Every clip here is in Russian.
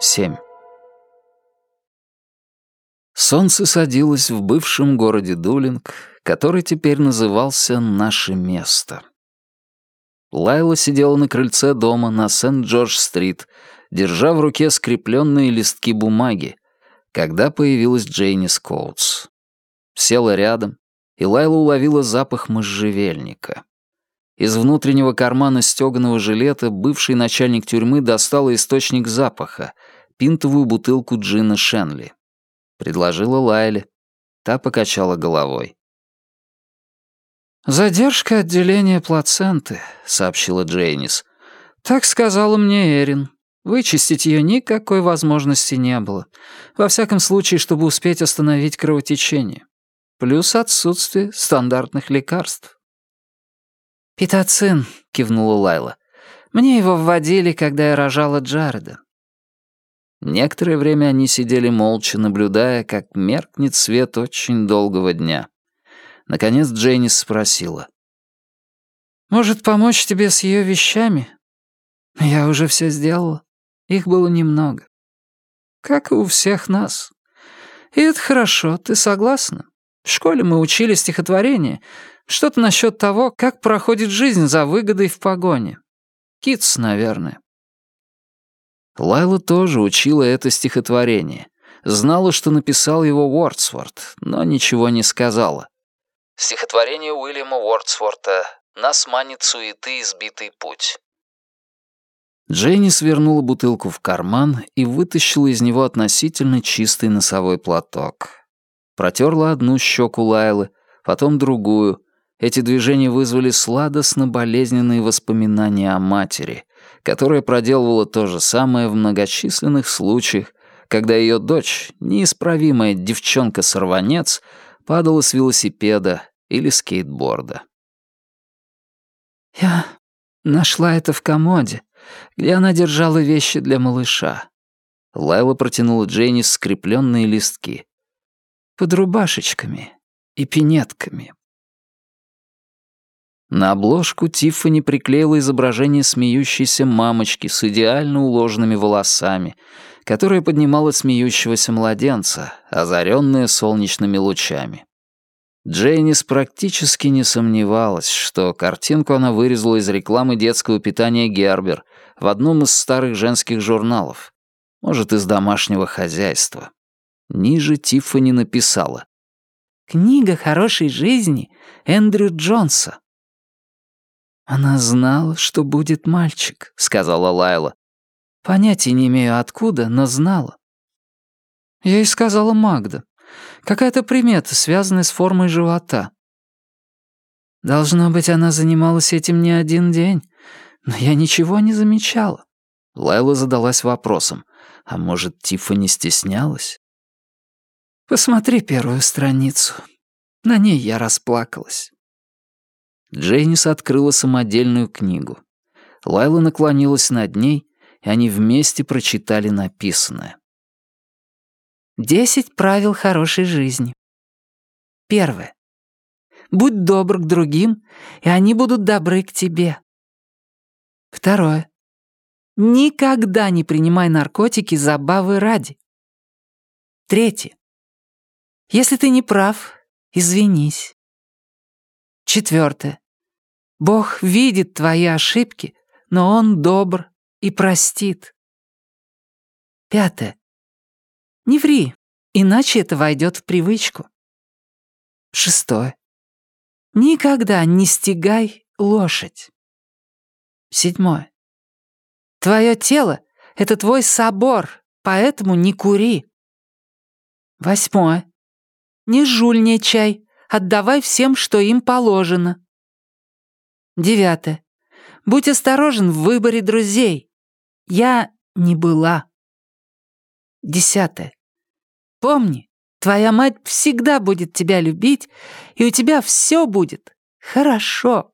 7. Солнце садилось в бывшем городе Дулинг, который теперь назывался «Наше место». Лайла сидела на крыльце дома на Сент-Джордж-стрит, держа в руке скрепленные листки бумаги, когда появилась Джейни Скоутс. Села рядом, и Лайла уловила запах можжевельника. Из внутреннего кармана стёганого жилета бывший начальник тюрьмы достал источник запаха — пинтовую бутылку джина Шенли. Предложила Лайле. Та покачала головой. «Задержка отделения плаценты», — сообщила Джейнис. «Так сказала мне Эрин. Вычистить ее никакой возможности не было. Во всяком случае, чтобы успеть остановить кровотечение. Плюс отсутствие стандартных лекарств». «Питоцин», — кивнула Лайла. «Мне его вводили, когда я рожала Джареда». Некоторое время они сидели молча, наблюдая, как меркнет свет очень долгого дня. Наконец Джейнис спросила. «Может, помочь тебе с ее вещами?» «Я уже все сделала. Их было немного. Как и у всех нас. И это хорошо, ты согласна? В школе мы учили стихотворение, что-то насчет того, как проходит жизнь за выгодой в погоне. Китс, наверное. Лайла тоже учила это стихотворение. Знала, что написал его Уордсворт, но ничего не сказала. Стихотворение Уильяма Уордсворта «Нас манит суеты избитый путь». Дженни свернула бутылку в карман и вытащила из него относительно чистый носовой платок. Протерла одну щеку Лайлы, потом другую, эти движения вызвали сладостно-болезненные воспоминания о матери, которая проделывала то же самое в многочисленных случаях, когда ее дочь, неисправимая девчонка-сорванец, падала с велосипеда или скейтборда. «Я нашла это в комоде, где она держала вещи для малыша». Лайла протянула Дженни скрепленные листки. «Под рубашечками и пинетками». На обложку Тиффани приклеила изображение смеющейся мамочки с идеально уложенными волосами, которая поднимала смеющегося младенца, озаренная солнечными лучами. Джейнис практически не сомневалась, что картинку она вырезала из рекламы детского питания Гербер в одном из старых женских журналов, может, из домашнего хозяйства. Ниже Тиффани написала «Книга хорошей жизни Эндрю Джонса». «Она знала, что будет мальчик», — сказала Лайла. «Понятия не имею откуда, но знала». Ей сказала Магда. Какая-то примета, связанная с формой живота. Должно быть, она занималась этим не один день, но я ничего не замечала. Лайла задалась вопросом, а может, Тифа не стеснялась? «Посмотри первую страницу. На ней я расплакалась». Джейнис открыла самодельную книгу. Лайла наклонилась над ней, и они вместе прочитали написанное. «Десять правил хорошей жизни. Первое. Будь добр к другим, и они будут добры к тебе. Второе. Никогда не принимай наркотики забавы ради. Третье. Если ты не прав, извинись. Четвертое. Бог видит твои ошибки, но Он добр и простит. Пятое. Не ври, иначе это войдет в привычку. Шестое. Никогда не стегай лошадь. Седьмое. Твое тело — это твой собор, поэтому не кури. Восьмое. Не жульничай, отдавай всем, что им положено. Девятое. Будь осторожен в выборе друзей. Я не была. Десятое. Помни, твоя мать всегда будет тебя любить, и у тебя все будет хорошо.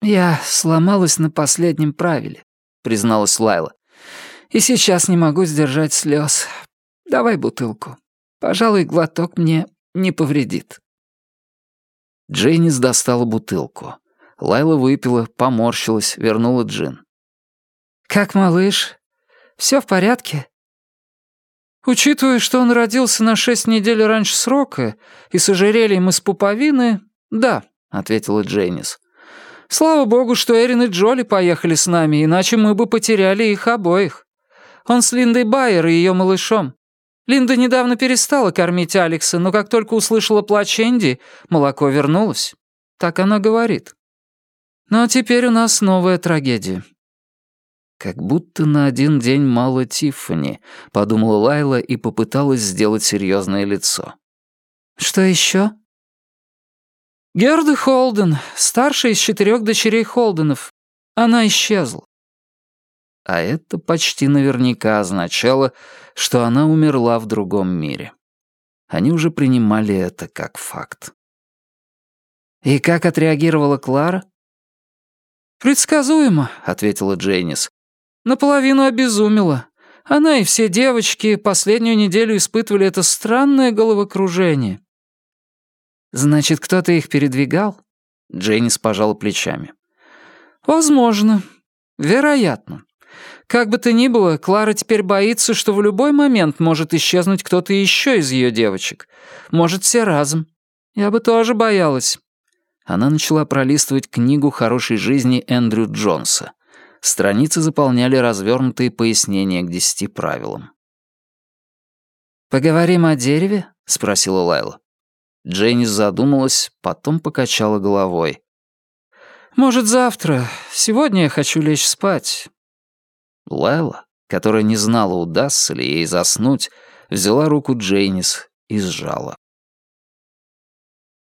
«Я сломалась на последнем правиле», — призналась Лайла. «И сейчас не могу сдержать слез. Давай бутылку». Пожалуй, глоток мне не повредит». Джейнис достала бутылку. Лайла выпила, поморщилась, вернула джин. «Как малыш? Все в порядке?» «Учитывая, что он родился на шесть недель раньше срока и с ожерельем из пуповины, да», — ответила Джейнис. «Слава богу, что Эрин и Джоли поехали с нами, иначе мы бы потеряли их обоих. Он с Линдой Байер и ее малышом. Линда недавно перестала кормить Алекса, но как только услышала плач Энди, молоко вернулось. Так она говорит. Но теперь у нас новая трагедия. «Как будто на один день мало Тиффани», — подумала Лайла и попыталась сделать серьезное лицо. «Что еще?» «Герда Холден, старшая из четырех дочерей Холденов. Она исчезла». А это почти наверняка означало, что она умерла в другом мире. Они уже принимали это как факт. «И как отреагировала Клара?» «Предсказуемо», — ответила Джейнис. Наполовину обезумела. Она и все девочки последнюю неделю испытывали это странное головокружение. «Значит, кто-то их передвигал?» Дженнис пожала плечами. «Возможно. Вероятно. Как бы то ни было, Клара теперь боится, что в любой момент может исчезнуть кто-то еще из ее девочек. Может, все разом. Я бы тоже боялась». Она начала пролистывать книгу хорошей жизни Эндрю Джонса. Страницы заполняли развернутые пояснения к десяти правилам. «Поговорим о дереве?» — спросила Лайла. Дженнис задумалась, потом покачала головой. «Может, завтра. Сегодня я хочу лечь спать». Лайла, которая не знала, удастся ли ей заснуть, взяла руку Джейнис и сжала.